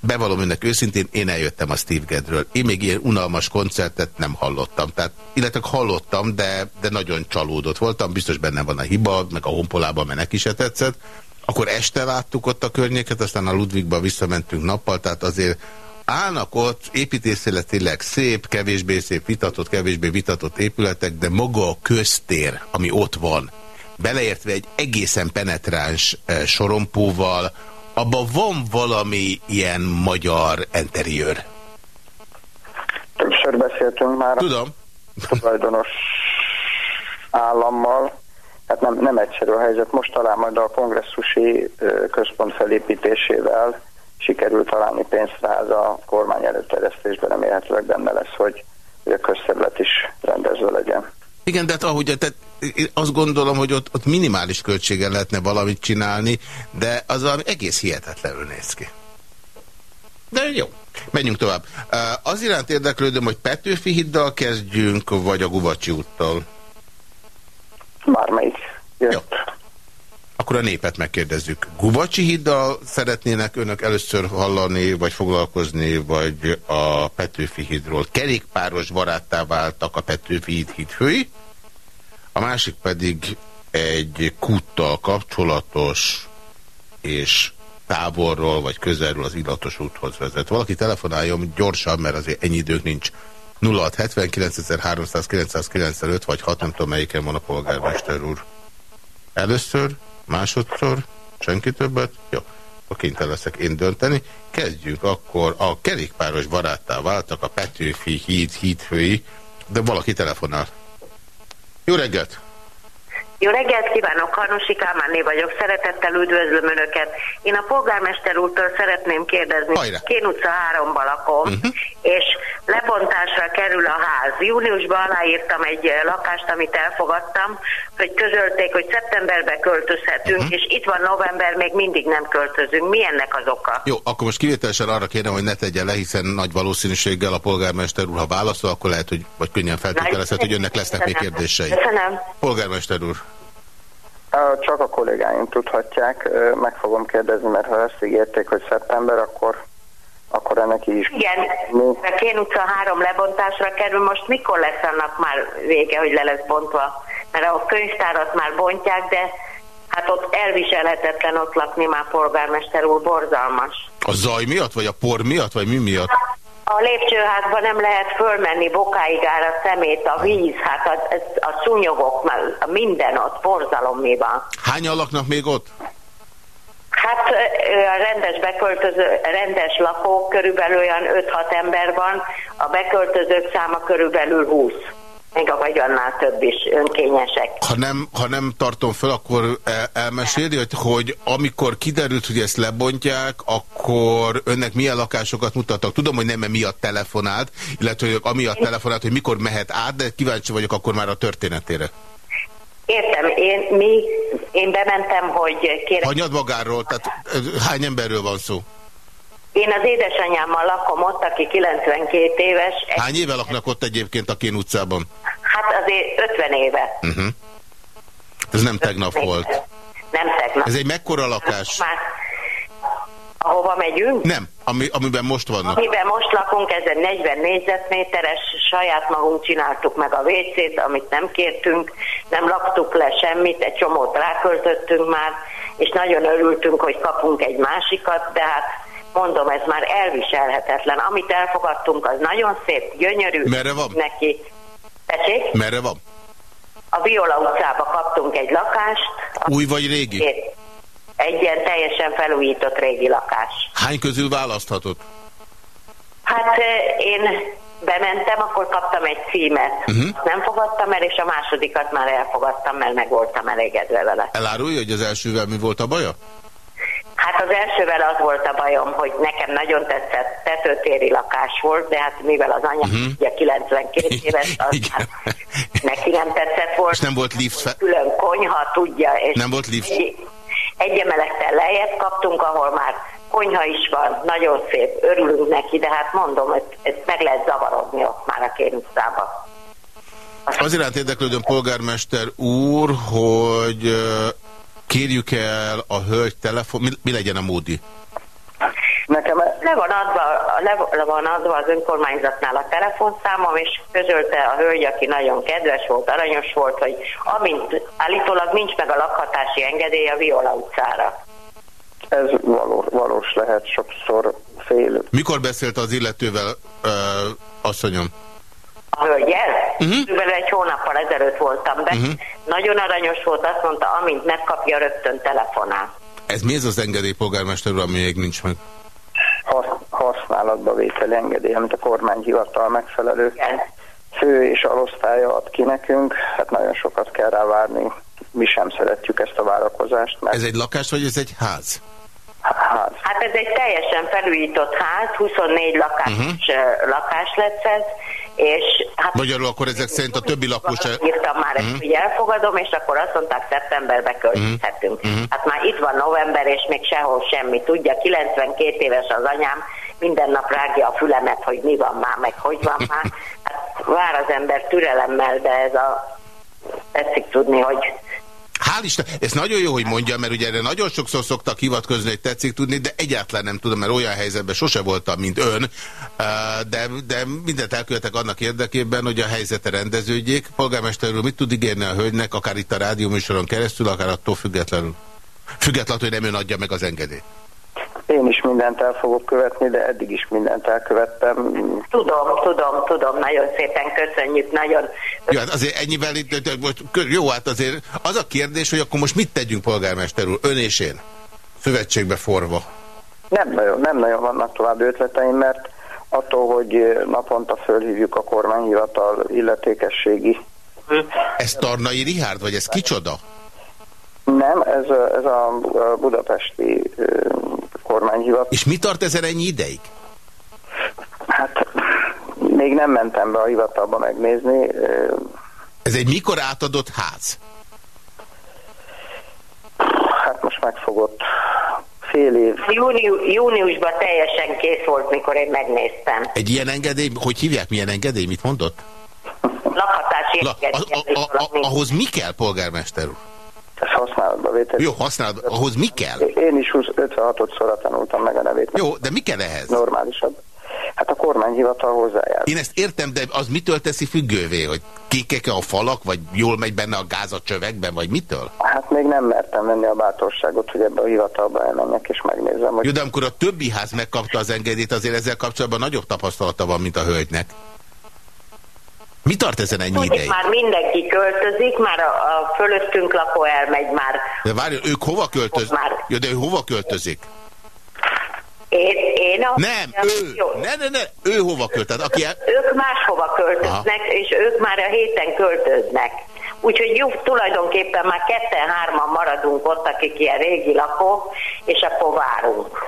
bevallom önnek őszintén, én eljöttem a Steve Gedről. Én még ilyen unalmas koncertet nem hallottam. Tehát, illetve hallottam, de, de nagyon csalódott voltam. Biztos benne van a hiba, meg a honpolában, mert neki se tetszett. Akkor este láttuk ott a környéket, aztán a Ludwigba visszamentünk nappal, tehát azért állnak ott építészéletileg szép, kevésbé szép vitatott, kevésbé vitatott épületek, de maga a köztér, ami ott van, beleértve egy egészen penetráns eh, sorompóval, abban van valami ilyen magyar interiőr. Többször beszéltünk már Tudom. tulajdonos állammal. Hát nem, nem egyszerű a helyzet. Most talán majd a kongresszusi központ felépítésével sikerül találni pénzt rá a kormány előterjesztésben, remélhetőleg benne lesz, hogy, hogy a közterület is rendezve legyen. Igen, de hát ahogy tehát én azt gondolom, hogy ott, ott minimális költségen lehetne valamit csinálni, de az valami egész hihetetlenül néz ki. De jó, menjünk tovább. Az iránt érdeklődöm, hogy Petőfi hiddal kezdjünk, vagy a Guvacsi úttal? Bármelyik jött. Jó. Akkor a népet megkérdezzük. Guvacsi hiddal szeretnének önök először hallani, vagy foglalkozni, vagy a Petőfi hídról. Kerékpáros baráttá váltak a Petőfi híd hídfői, a másik pedig egy kúttal kapcsolatos és távolról vagy közelről az illatos úthoz vezet. Valaki telefonáljon gyorsan, mert azért ennyi idők nincs. 0670 vagy 6, nem tudom melyiken van a polgármester úr. Először Másodszor? Senki többet? Jó. A kénytelen leszek én dönteni. Kezdjünk akkor. A kerékpáros baráttá váltak a Petőfi híd hídfői, de valaki telefonál. Jó reggelt! Jó reggelt kívánok, Harnosi Kálmánné vagyok, szeretettel üdvözlöm Önöket. Én a polgármester úrtól szeretném kérdezni, Hajra. Kén utca 3-ba lakom, uh mhm. -huh. és lebontásra kerül a ház. Júniusban aláírtam egy lakást, amit elfogadtam, hogy közölték, hogy szeptemberbe költözhetünk, uh mhm. -huh. és itt van november, még mindig nem költözünk. Mi ennek az oka? Jó, akkor most kivételesen arra kérem, hogy ne tegye le, hiszen nagy valószínűséggel a polgármester úr, ha válaszol, akkor lehet, hogy vagy könnyen feltételezhet, hogy önnek lesznek még kérdései. Köszönöm. Polgármester úr. Csak a kollégáim tudhatják, meg fogom kérdezni, mert ha ezt ígérték, hogy szeptember, akkor, akkor ennek is. Igen, a Kén utca három lebontásra kerül, most mikor lesz annak már vége, hogy le lesz bontva? Mert a könyvtárat már bontják, de hát ott elviselhetetlen ott lakni már polgármester úr, borzalmas. A zaj miatt, vagy a por miatt, vagy mi miatt? A lépcsőházba nem lehet fölmenni, bokáig áll a szemét, a víz, hát a, a szúnyogok, a minden ott, borzalom mi van. Hányan laknak még ott? Hát a rendes beköltöző, rendes lakók körülbelül olyan 5-6 ember van, a beköltözők száma körülbelül 20 még a vagy annál több is önkényesek. Ha nem, ha nem tartom fel, akkor elmeséli, hogy, hogy amikor kiderült, hogy ezt lebontják, akkor önnek milyen lakásokat mutattak? Tudom, hogy nem -e miatt telefonált, illetve hogy amiatt telefonált, hogy mikor mehet át, de kíváncsi vagyok akkor már a történetére. Értem, én, mi, én bementem, hogy kérem... Hanyad magáról, tehát hány emberről van szó? Én az édesanyámmal lakom ott, aki 92 éves. Hány éve laknak ott egyébként a Kén utcában? Hát azért 50 éve. Uh mhm. -huh. Ez nem tegnap éve. volt. Nem tegnap. Ez egy mekkora lakás? Már ahova megyünk? Nem, ami, amiben most vannak. Amiben most lakunk, ez egy 40 négyzetméteres, saját magunk csináltuk meg a WC-t, amit nem kértünk, nem laktuk le semmit, egy csomót ráköltöttünk már, és nagyon örültünk, hogy kapunk egy másikat, de hát mondom, ez már elviselhetetlen. Amit elfogadtunk, az nagyon szép, gyönyörű. Merre van? Neki. Tessék? Merre van? A Viola utcába kaptunk egy lakást. Új vagy régi? Egy ilyen teljesen felújított régi lakás. Hány közül választhatott? Hát én bementem, akkor kaptam egy címet. Uh mhm. -huh. Nem fogadtam el, és a másodikat már elfogadtam, mert meg voltam elégedve vele. Elárulja, hogy az elsővel mi volt a baja? Hát az elsővel az volt a bajom, hogy nekem nagyon tetszett, tetőtéri lakás volt, de hát mivel az anya uh-huh. ugye 92 éves, az hát neki nem tetszett volt. És nem volt lift? Fe... Külön konyha, tudja. És nem volt lift? Egy, egy emelettel lejjebb kaptunk, ahol már konyha is van, nagyon szép, örülünk neki, de hát mondom, hogy ezt meg lehet zavarodni ott már a Kén Az iránt érdeklődöm polgármester úr, hogy kérjük el a hölgy telefon, mi, mi legyen a módi? Nekem Le van, adva, le van adva az önkormányzatnál a telefonszámom, és közölte a hölgy, aki nagyon kedves volt, aranyos volt, hogy amint állítólag nincs meg a lakhatási engedély a Viola utcára. Ez való, valós lehet, sokszor fél. Mikor beszélt az illetővel, uh, asszonyom? A hölgyel? Uh-huh. egy hónappal ezelőtt voltam be. Uh-huh. Nagyon aranyos volt, azt mondta, amint megkapja, rögtön telefonál. Ez mi ez az engedély, polgármester úr, ami még nincs meg? használatba vételi engedély, amit a kormányhivatal megfelelő Igen. fő és alosztálya ad ki nekünk. Hát nagyon sokat kell rá várni. Mi sem szeretjük ezt a várakozást. Mert... Ez egy lakás, vagy ez egy ház? Ház. Hát ez egy teljesen felújított ház, 24 lakás, uh-huh. lakás lesz ez, és hát... Magyarul akkor ezek szerint a többi lakos... Írtam már uh-huh. ezt, hogy elfogadom, és akkor azt mondták, szeptemberbe költhetünk. Uh-huh. Hát már itt van november, és még sehol semmi. Tudja, 92 éves az anyám, minden nap rágja a fülemet, hogy mi van már, meg hogy van már. Hát vár az ember türelemmel, de ez a... Tetszik tudni, hogy Hál' Isten, ez nagyon jó, hogy mondja, mert ugye erre nagyon sokszor szoktak hivatkozni, hogy tetszik tudni, de egyáltalán nem tudom, mert olyan helyzetben sose voltam, mint ön, de, de mindent elkövetek annak érdekében, hogy a helyzete rendeződjék. Polgármester úr, mit tud ígérni a hölgynek, akár itt a rádióműsoron keresztül, akár attól függetlenül? Függetlenül, hogy nem ön adja meg az engedélyt. Én is mindent el fogok követni, de eddig is mindent elkövettem. Tudom, tudom, tudom, nagyon szépen köszönjük, nagyon... Jó, hát azért ennyivel, jó, hát azért az a kérdés, hogy akkor most mit tegyünk, polgármester úr, ön és én, szövetségbe forva? Nem nagyon, nem nagyon vannak további ötleteim, mert attól, hogy naponta fölhívjuk a kormányhivatal illetékességi. Ez Tarnai Rihárd, vagy ez kicsoda? Nem, ez, ez a budapesti kormányhivatal. És mi tart ezen ennyi ideig? Hát még nem mentem be a hivatalba megnézni. Ez egy mikor átadott ház? Hát most megfogott fél év. Júniu, júniusban teljesen kész volt, mikor én megnéztem. Egy ilyen engedély, hogy hívják, milyen engedély, mit mondott? Lakhatási La, engedély. A, a, a, ahhoz mi kell, polgármester úr? Ez használatba vétel. Jó, használatba. Ahhoz mi kell? Én is 56-szorra tanultam meg a nevét. Jó, de mi kell ehhez? Normálisabb. Hát a kormányhivatal hozzájár. Én ezt értem, de az mitől teszi függővé? Hogy kékek -e a falak, vagy jól megy benne a gáz a csövekben, vagy mitől? Hát még nem mertem venni a bátorságot, hogy ebbe a hivatalba elmenjek és megnézem. Hogy... Jó, de amikor a többi ház megkapta az engedélyt, azért ezzel kapcsolatban nagyobb tapasztalata van, mint a hölgynek. Mi tart ezen ennyi Tudjuk, ideig? Már mindenki költözik, már a, a fölöttünk lakó elmegy már. De várj, ők hova költözik? Már... Ja, de ő hova költözik? Én, én a... Nem, ő, jó. ne, ne, ne, ő hova költözik? Aki el... Ők máshova költöznek, Aha. és ők már a héten költöznek. Úgyhogy jó, tulajdonképpen már ketten-hárman maradunk ott, akik ilyen régi lakók, és akkor várunk.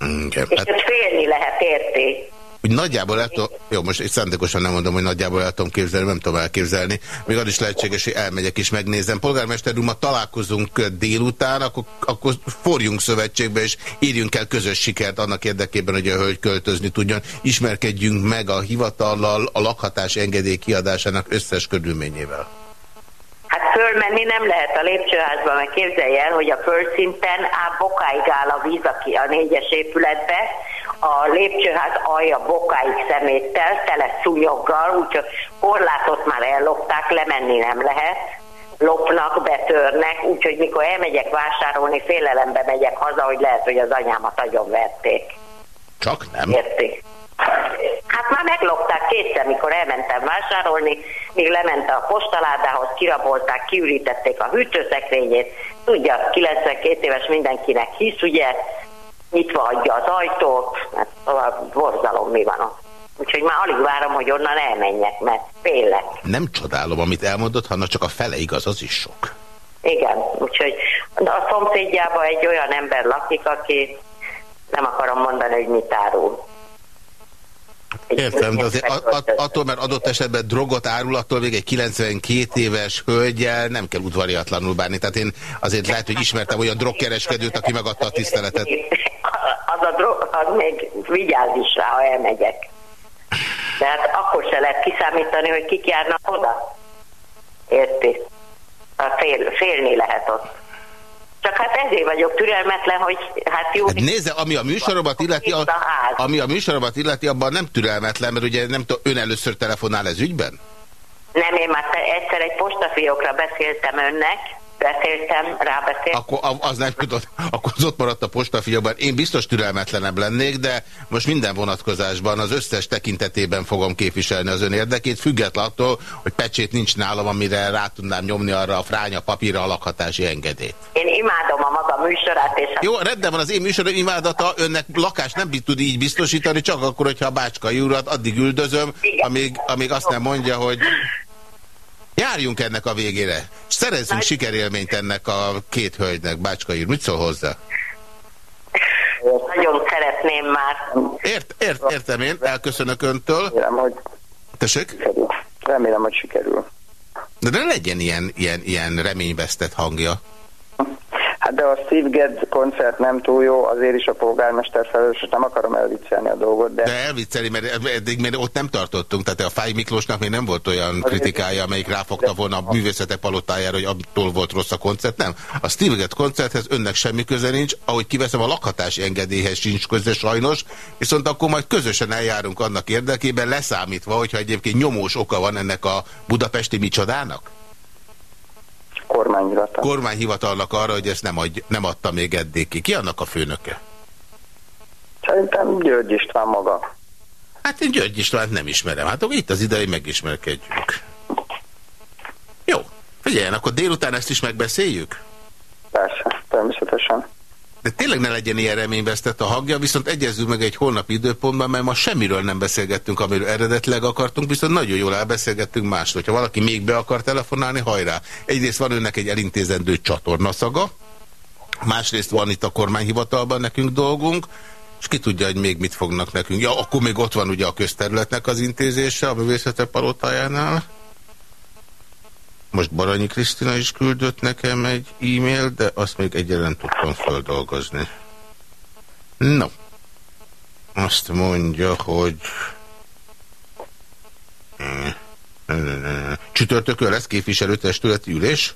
Igen, és hát... félni lehet, érti? Hogy nagyjából el tudom, jó, most szándékosan nem mondom, hogy nagyjából el tudom képzelni, nem tudom elképzelni, még az is lehetséges, hogy elmegyek és megnézem. Polgármester úr, ma találkozunk délután, akkor, akkor forjunk szövetségbe, és írjunk el közös sikert annak érdekében, hogy a hölgy költözni tudjon. Ismerkedjünk meg a hivatallal a lakhatás engedély kiadásának összes körülményével. Hát fölmenni nem lehet a lépcsőházba, mert képzelj el, hogy a földszinten á, bokáig áll a víz aki a négyes épületbe, a lépcsőház alja bokáig szeméttel, tele szúnyoggal, úgyhogy korlátot már ellopták, lemenni nem lehet, lopnak, betörnek, úgyhogy mikor elmegyek vásárolni, félelembe megyek haza, hogy lehet, hogy az anyámat agyon verték. Csak nem. Érti? Hát már meglopták kétszer, mikor elmentem vásárolni, még lement a postaládához, kirabolták, kiürítették a hűtőszekrényét. Tudja, 92 éves mindenkinek hisz, ugye, nyitva adja az ajtót, mert tovább borzalom mi van ott. Úgyhogy már alig várom, hogy onnan elmenjek, mert félek. Nem csodálom, amit elmondott, hanem csak a fele igaz, az is sok. Igen, úgyhogy a szomszédjában egy olyan ember lakik, aki nem akarom mondani, hogy mit árul. Értem, de azért attól, mert adott esetben drogot árul, attól még egy 92 éves hölgyel nem kell udvariatlanul bánni. Tehát én azért lehet, hogy ismertem olyan drogkereskedőt, aki megadta a tiszteletet. Az a drog, az még vigyáz is rá, ha elmegyek. Tehát akkor se lehet kiszámítani, hogy kik járnak oda. Érti? Fél, félni lehet ott. Csak hát ezért vagyok türelmetlen, hogy hát jó... Hát nézze, ami a műsoromat illeti, a, ami a műsoromat illeti, abban nem türelmetlen, mert ugye nem tudom, ön először telefonál ez ügyben? Nem, én már egyszer egy postafiókra beszéltem önnek, beszéltem, rábeszéltem. Akkor az nem tudod, akkor az ott maradt a postafióban. Én biztos türelmetlenebb lennék, de most minden vonatkozásban az összes tekintetében fogom képviselni az ön érdekét, független attól, hogy pecsét nincs nálam, amire rá tudnám nyomni arra a fránya papírra a lakhatási engedélyt. Én imádom a maga műsorát. És a... Jó, rendben van, az én műsorom imádata, önnek lakást nem tud így biztosítani, csak akkor, hogyha a bácskai urat addig üldözöm, amíg, amíg azt nem mondja, hogy Járjunk ennek a végére. Szerezzünk Nagy... sikerélményt ennek a két hölgynek, Bácska ír. Mit szól hozzá? Nagyon szeretném már. Ért, ért, értem én, elköszönök öntől. Remélem, hogy Tessék? Remélem, hogy sikerül. De ne legyen ilyen, ilyen, ilyen reményvesztett hangja. Hát de a Steve Gadd koncert nem túl jó, azért is a polgármester felelős, nem akarom elviccelni a dolgot, de... De elvicceli, mert eddig mert ott nem tartottunk, tehát a Fáj Miklósnak még nem volt olyan kritikája, amelyik ráfogta volna a művészetek palotájára, hogy attól volt rossz a koncert, nem. A Steve Gadd koncerthez önnek semmi köze nincs, ahogy kiveszem a lakhatási engedélyhez sincs köze sajnos, viszont akkor majd közösen eljárunk annak érdekében, leszámítva, hogyha egyébként nyomós oka van ennek a budapesti micsodának? Kormányhivatal. Kormányhivatalnak arra, hogy ezt nem, adj, nem adta még eddig ki. Ki annak a főnöke? Szerintem György István maga. Hát én György Istvánt nem ismerem. Hát akkor itt az idei megismerkedjünk. Jó. Figyeljen, akkor délután ezt is megbeszéljük? Persze, természetesen. De tényleg ne legyen ilyen reményvesztett a hangja, viszont egyezünk meg egy holnapi időpontban, mert ma semmiről nem beszélgettünk, amiről eredetileg akartunk, viszont nagyon jól elbeszélgettünk másról. Ha valaki még be akar telefonálni, hajrá! Egyrészt van önnek egy elintézendő csatornaszaga, másrészt van itt a kormányhivatalban nekünk dolgunk, és ki tudja, hogy még mit fognak nekünk. Ja, akkor még ott van ugye a közterületnek az intézése a művészete palotájánál. Most Baranyi Krisztina is küldött nekem egy e-mail, de azt még egyáltalán tudtam földolgozni. No. Azt mondja, hogy... Csütörtökön lesz képviselőtestületi ülés?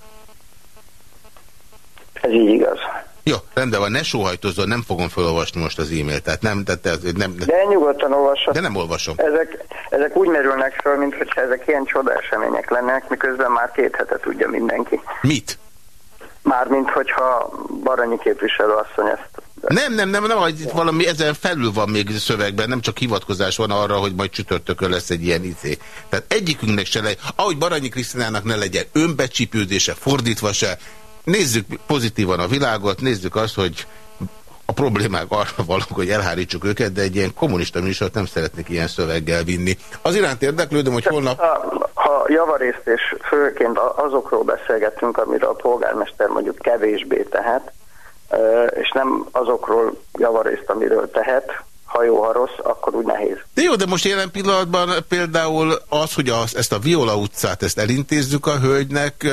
Ez így igaz. Jó, rendben van, ne sóhajtozzon, nem fogom felolvasni most az e-mailt. Tehát nem, tehát ez, nem, De nyugodtan olvasom. De nem olvasom. Ezek, ezek úgy merülnek fel, mintha ezek ilyen csoda események lennének, miközben már két hete tudja mindenki. Mit? Mármint, hogyha Baranyi képviselő asszony ezt... Nem, nem, nem, nem, hogy valami ezen felül van még szövegben, nem csak hivatkozás van arra, hogy majd csütörtökön lesz egy ilyen izé. Tehát egyikünknek se legyen, ahogy Baranyi Krisztinának ne legyen önbecsípődése, fordítva se, nézzük pozitívan a világot, nézzük azt, hogy a problémák arra valók, hogy elhárítsuk őket, de egy ilyen kommunista műsort nem szeretnék ilyen szöveggel vinni. Az iránt érdeklődöm, hogy holnap... Ha, ha javarészt és főként azokról beszélgetünk, amiről a polgármester mondjuk kevésbé tehet, és nem azokról javarészt, amiről tehet, ha jó, ha rossz, akkor úgy nehéz. De jó, de most jelen pillanatban például az, hogy az, ezt a Viola utcát, ezt elintézzük a hölgynek,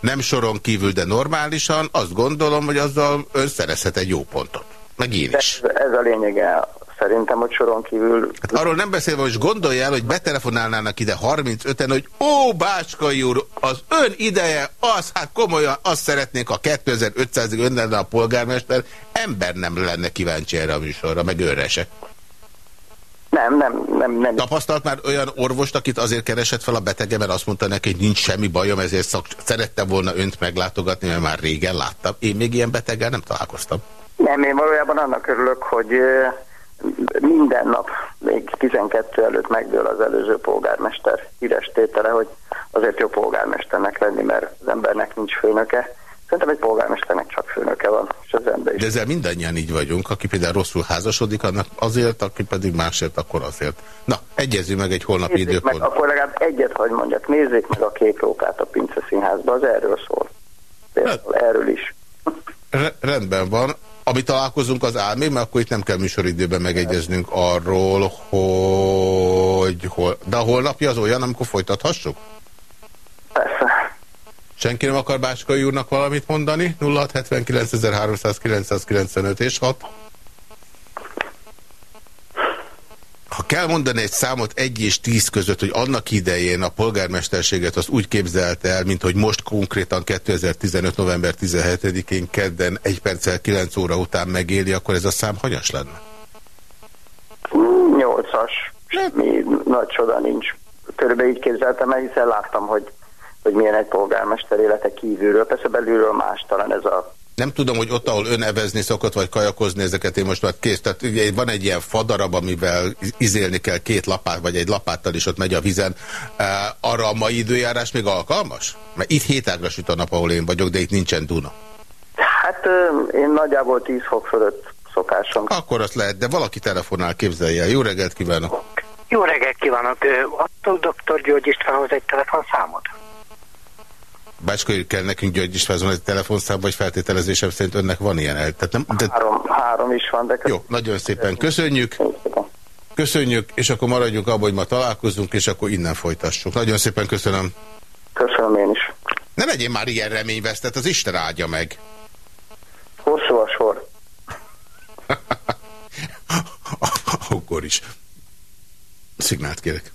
nem soron kívül, de normálisan, azt gondolom, hogy azzal ön szerezhet egy jó pontot. Meg én is. Ez, ez a lényege szerintem, hogy soron kívül... Hát arról nem beszélve, hogy gondolja el, hogy betelefonálnának ide 35-en, hogy ó, Bácskai úr, az ön ideje, az, hát komolyan, azt szeretnénk, a 2500-ig ön lenne a polgármester, ember nem lenne kíváncsi erre a műsorra, meg őre se. Nem, nem, nem, nem. Tapasztalt már olyan orvost, akit azért keresett fel a betege, mert azt mondta neki, hogy nincs semmi bajom, ezért szak... szerettem volna önt meglátogatni, mert már régen láttam. Én még ilyen beteggel nem találkoztam. Nem, én valójában annak örülök, hogy minden nap, még 12 előtt megdől az előző polgármester híres tétele, hogy azért jó polgármesternek lenni, mert az embernek nincs főnöke. Szerintem egy polgármesternek csak főnöke van, és az ember is. De ezzel mindannyian így vagyunk, aki például rosszul házasodik, annak azért, aki pedig másért, akkor azért. Na, egyezünk meg egy holnapi nézzék időpont. Meg, akkor legalább egyet, hogy mondjak, nézzék meg a kék rókát a Pince Színházba, az erről szól. Például hát, erről is. Re rendben van. Ami találkozunk az álmé, mert akkor itt nem kell műsoridőben megegyeznünk arról, hogy... Hol... De a holnapja az olyan, amikor folytathassuk? Persze. Senki nem akar Báskai úrnak valamit mondani? 0679.395 és 6. Ha kell mondani egy számot egy és tíz között, hogy annak idején a polgármesterséget az úgy képzelte el, mint hogy most konkrétan 2015. november 17-én kedden egy perccel 9 óra után megéli, akkor ez a szám hanyas lenne? Nyolcas. Mi nagy csoda nincs. Körülbelül így képzeltem el, hiszen láttam, hogy, hogy milyen egy polgármester élete kívülről. Persze belülről más talán ez a nem tudom, hogy ott, ahol ön evezni szokott, vagy kajakozni, ezeket én most már kész. Tehát ugye van egy ilyen fadarab, amivel izélni kell két lapát, vagy egy lapáttal is ott megy a vizen. Arra a mai időjárás még alkalmas? Mert itt hétágra süt a nap, ahol én vagyok, de itt nincsen Duna. Hát én nagyjából 10 fok fölött szokásom. Akkor azt lehet, de valaki telefonál, képzelje el. Jó reggelt kívánok! Jó reggelt kívánok! Adtok dr. György Istvánhoz egy telefonszámot? Bácskai kell nekünk György Istvánhoz egy telefonszám, vagy feltételezésem szerint önnek van ilyen el? Tehát nem, de... három, három is van, de... Jó, nagyon szépen köszönjük. Köszönjük, és akkor maradjunk abban, hogy ma találkozunk, és akkor innen folytassuk. Nagyon szépen köszönöm. Köszönöm én is. Ne legyél már ilyen reményvesztett, az Isten áldja meg. Hosszú a sor. Akkor is. Szignált kérek.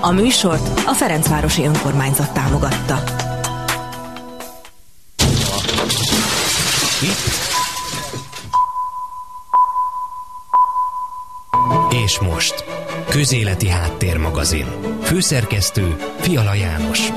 A műsort a Ferencvárosi Önkormányzat támogatta. És most, Közéleti Háttérmagazin. Főszerkesztő Fiala János.